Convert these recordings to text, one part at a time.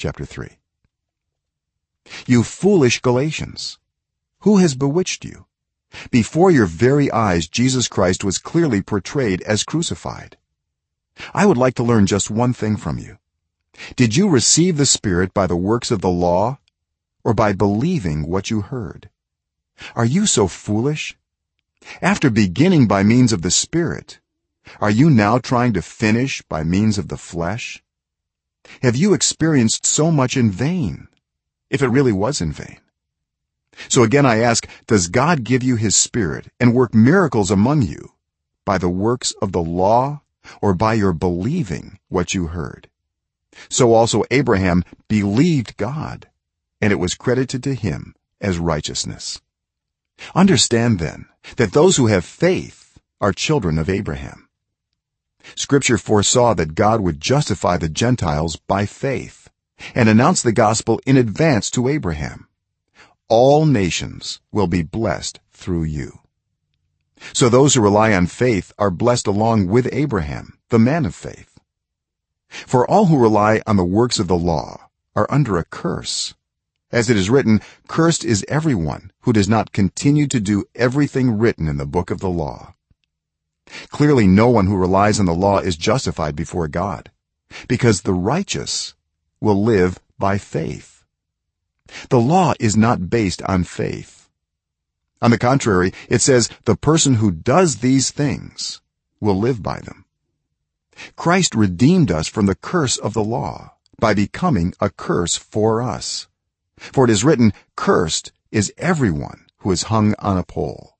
chapter 3 you foolish galatians who has bewitched you? Before your very eyes jesus christ was clearly portrayed as crucified. I would like to learn just one thing from you. Did you receive the spirit by the works of the law or by believing what you heard? Are you so foolish? After beginning by means of the spirit are you now trying to finish by means of the flesh have you experienced so much in vain if it really was in vain? So again i ask does god give you his spirit and work miracles among you by the works of the law or by your believing what you heard? So also abraham believed god and it was credited to him as righteousness. Understand then that those who have faith are children of abraham scripture foresaw that god would justify the gentiles by faith and announce the gospel in advance to abraham. All nations will be blessed through you. So those who rely on faith are blessed along with abraham the man of faith. For all who rely on the works of the law are under a curse. As it is written cursed is everyone who does not continue to do everything written in the book of the law clearly no one who relies on the law is justified before god because the righteous will live by faith. The law is not based on faith. On the contrary it says the person who does these things will live by them. Christ redeemed us from the curse of the law by becoming a curse for us. For it is written cursed is everyone who is hung on a pole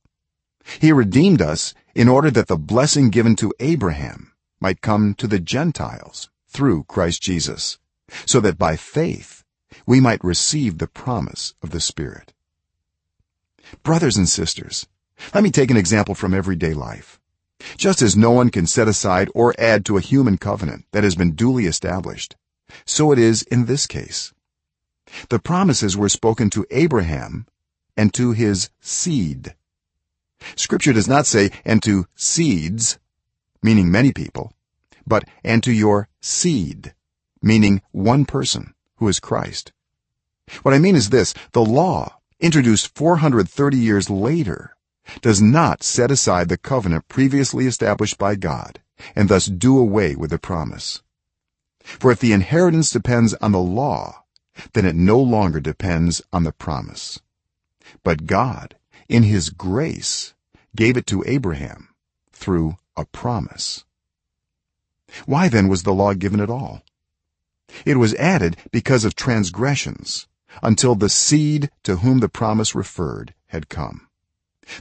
he redeemed us in order that the blessing given to abraham might come to the gentiles through christ jesus so that by faith we might receive the promise of the spirit. Brothers and sisters let me take an example from everyday life. Just as no one can set aside or add to a human covenant that has been duly established so it is in this case. The promises were spoken to abraham and to his seed scripture does not say and to seeds meaning many people but and to your seed meaning one person who is Christ. What i mean is this the law introduced 430 years later does not set aside the covenant previously established by God and thus do away with the promise. For if the inheritance depends on the law then it no longer depends on the promise. But God in his grace gave it to Abraham through a promise. Why then was the law given at all? It was added because of transgressions until the seed to whom the promise referred had come.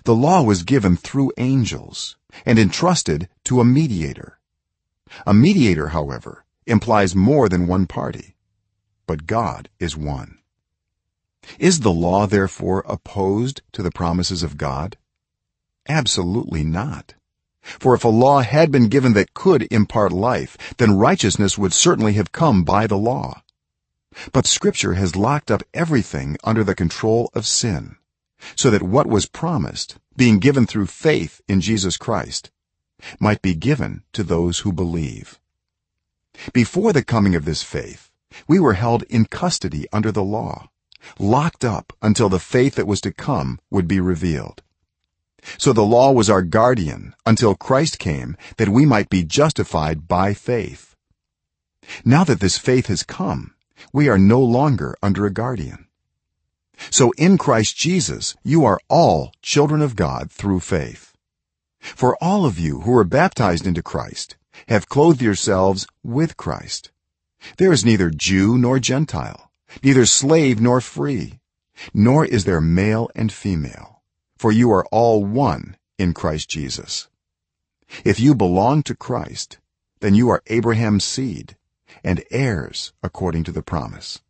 The law was given through angels and entrusted to a mediator. A mediator however implies more than one party but god is one is the law therefore opposed to the promises of god? Absolutely not. For if a law had been given that could impart life then righteousness would certainly have come by the law. But scripture has locked up everything under the control of sin so that what was promised being given through faith in Jesus Christ might be given to those who believe. Before the coming of this faith we were held in custody under the law locked up until the faith that was to come would be revealed. So the law was our guardian until Christ came that we might be justified by faith. Now that this faith has come we are no longer under a guardian. So in Christ Jesus you are all children of God through faith. For all of you who are baptized into Christ have clothed yourselves with Christ. There is neither Jew nor Gentile neither slave nor free nor is there male and female for you are all one in Christ Jesus. If you belong to Christ then you are Abraham's seed and heirs according to the promise